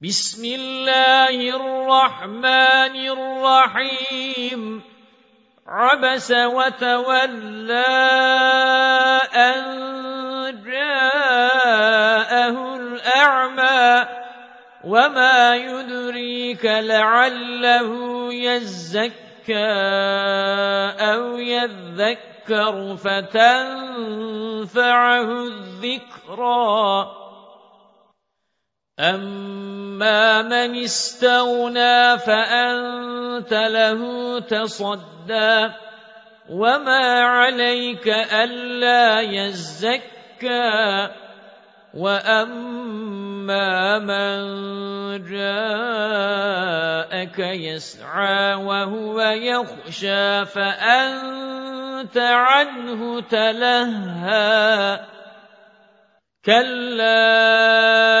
بسم الله الرحمن الرحيم. عبس وتولى أن جاءه الأعمى وما يدريك لعله يزكى أو يذكر فتنفعه الذكرى. أَمَّا مَنِ اسْتَغْنَىٰ فَأَنتَ لَهُ تَصَدَّىٰ وَمَا عَلَيْكَ أَلَّا يَزَّكَّىٰ وَأَمَّا مَن جَاءَكَ يَسْعَىٰ وَهُوَ يَخْشَىٰ فَأَنتَ عَنْهُ تَلَهَّىٰ كَلَّا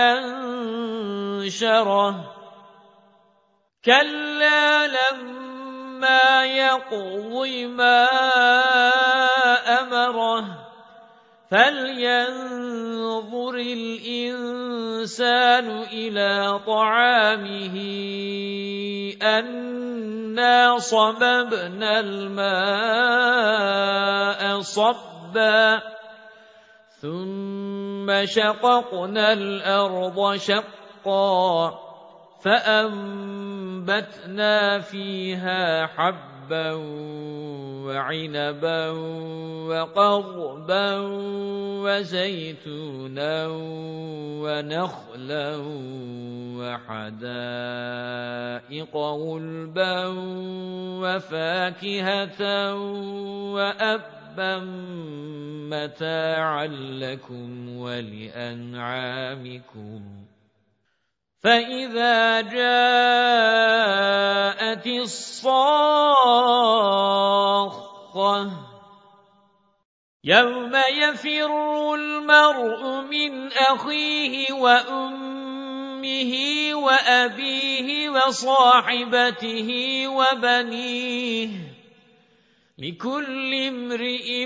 أَنشَرَهُ كَلَّا لَمَّا يَقْضِ مَا أَمَرَهُ فَلْيَنظُرِ الْإِنسَانُ إِلَىٰ طَعَامِهِ أَنَّا صَبَبْنَا الْمَاءَ صَبًّا ثُمَّ شَقَقْنَا الْأَرْضَ شَقًّا. فَأَنبَتْنَا فِيهَا حَبًّا وَعِنَبًا وَقَضْبًا وَزَيْتُونًا وَنَخْلًا وَحَدَائِقَ غُلْبًا وَفَاكِهَةً وَأَبًّا مَّتَاعًا لَّكُمْ وَلِأَنْعَامِكُمْ فَإِذَا جَاءَتِ الصَّاخَّةُ يَوْمَ يَفِرُّ الْمَرْءُ مِنْ أَخِيهِ وَأُمِّهِ وَأَبِيهِ وَصَاحِبَتِهِ وَبَنِيهِ لِكُلِّ امْرِئٍ